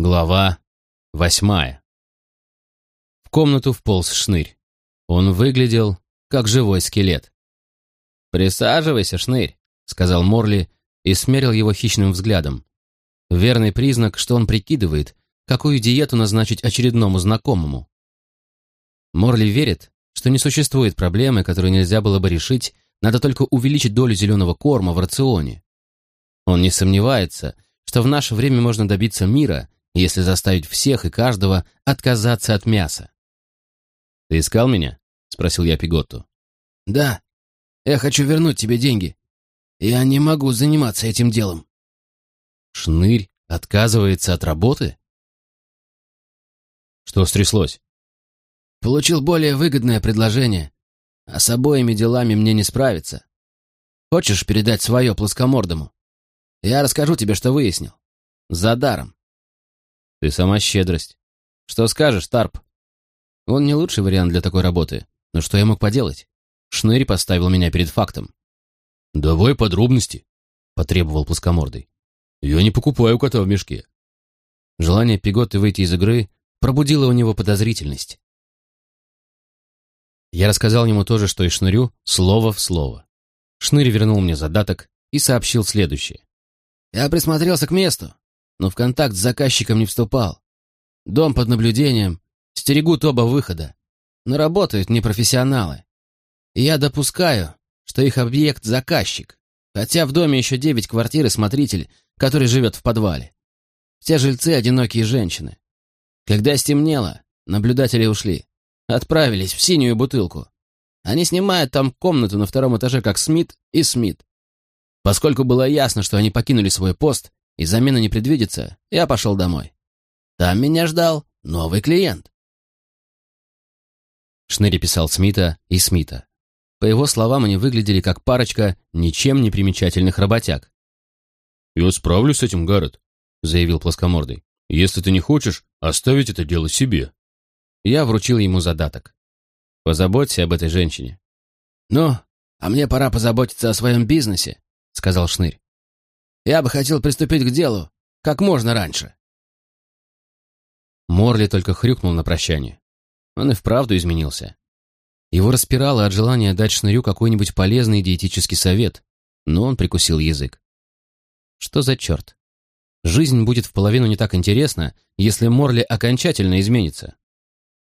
Глава восьмая. В комнату вполз шнырь. Он выглядел, как живой скелет. «Присаживайся, шнырь», — сказал Морли и смерил его хищным взглядом. Верный признак, что он прикидывает, какую диету назначить очередному знакомому. Морли верит, что не существует проблемы, которую нельзя было бы решить, надо только увеличить долю зеленого корма в рационе. Он не сомневается, что в наше время можно добиться мира, если заставить всех и каждого отказаться от мяса. «Ты искал меня?» — спросил я Пиготту. «Да. Я хочу вернуть тебе деньги. Я не могу заниматься этим делом». «Шнырь отказывается от работы?» «Что стряслось?» «Получил более выгодное предложение, а с обоими делами мне не справиться. Хочешь передать свое плоскомордому? Я расскажу тебе, что выяснил. За даром. Ты сама щедрость. Что скажешь, Тарп? Он не лучший вариант для такой работы. Но что я мог поделать? Шнырь поставил меня перед фактом. «Давай подробности», — потребовал плоскомордый. «Я не покупаю кота в мешке». Желание Пиготы выйти из игры пробудило у него подозрительность. Я рассказал ему то же, что и Шнырю, слово в слово. Шнырь вернул мне задаток и сообщил следующее. «Я присмотрелся к месту но в контакт с заказчиком не вступал. Дом под наблюдением, стерегут оба выхода, но работают непрофессионалы. И я допускаю, что их объект — заказчик, хотя в доме еще девять квартир и смотритель, который живет в подвале. Все жильцы — одинокие женщины. Когда стемнело, наблюдатели ушли. Отправились в синюю бутылку. Они снимают там комнату на втором этаже, как Смит и Смит. Поскольку было ясно, что они покинули свой пост, и замены не предвидится, я пошел домой. Там меня ждал новый клиент. Шныри писал Смита и Смита. По его словам, они выглядели как парочка ничем не примечательных работяг. «Я справлюсь с этим, Гаррет», — заявил плоскомордый. «Если ты не хочешь, оставить это дело себе». Я вручил ему задаток. «Позаботься об этой женщине». «Ну, а мне пора позаботиться о своем бизнесе», — сказал Шнырь. Я бы хотел приступить к делу как можно раньше. Морли только хрюкнул на прощание. Он и вправду изменился. Его распирало от желания дать шнырю какой-нибудь полезный диетический совет, но он прикусил язык. Что за черт? Жизнь будет в половину не так интересна, если Морли окончательно изменится.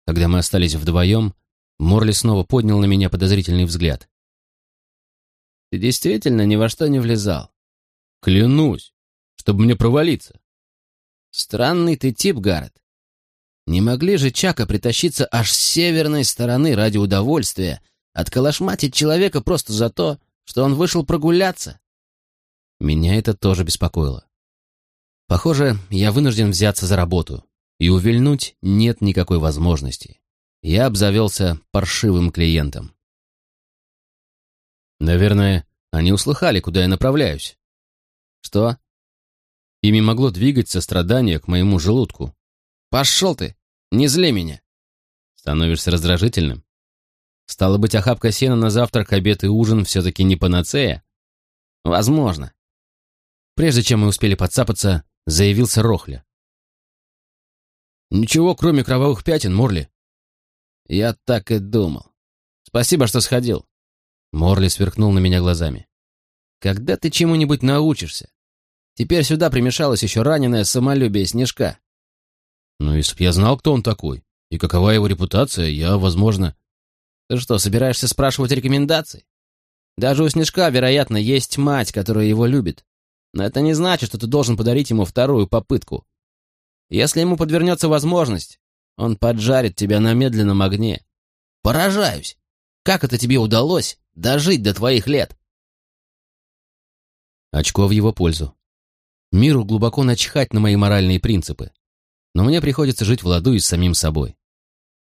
Когда мы остались вдвоем, Морли снова поднял на меня подозрительный взгляд. «Ты действительно ни во что не влезал?» Клянусь, чтобы мне провалиться. Странный ты тип, Гаррет. Не могли же Чака притащиться аж с северной стороны ради удовольствия, отколошматить человека просто за то, что он вышел прогуляться? Меня это тоже беспокоило. Похоже, я вынужден взяться за работу, и увильнуть нет никакой возможности. Я обзавелся паршивым клиентом. Наверное, они услыхали, куда я направляюсь. Что? Ими могло двигать сострадание к моему желудку. Пошел ты! Не зли меня! Становишься раздражительным? Стало быть, охапка сена на завтрак, обед и ужин все-таки не панацея? Возможно. Прежде чем мы успели подцапаться, заявился Рохля. «Ничего, кроме кровавых пятен, Морли». «Я так и думал. Спасибо, что сходил». Морли сверкнул на меня глазами. «Когда ты чему-нибудь научишься? Теперь сюда примешалось еще раненое самолюбие Снежка. Ну, если б я знал, кто он такой, и какова его репутация, я, возможно... Ты что, собираешься спрашивать рекомендаций? Даже у Снежка, вероятно, есть мать, которая его любит. Но это не значит, что ты должен подарить ему вторую попытку. Если ему подвернется возможность, он поджарит тебя на медленном огне. Поражаюсь! Как это тебе удалось дожить до твоих лет? Очко в его пользу. Миру глубоко начхать на мои моральные принципы. Но мне приходится жить в ладу и с самим собой.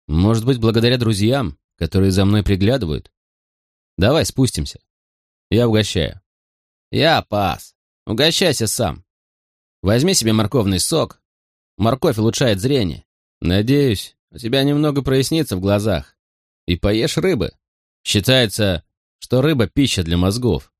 Может быть, благодаря друзьям, которые за мной приглядывают? Давай спустимся. Я угощаю. Я пас. Угощайся сам. Возьми себе морковный сок. Морковь улучшает зрение. Надеюсь, у тебя немного прояснится в глазах. И поешь рыбы. Считается, что рыба – пища для мозгов.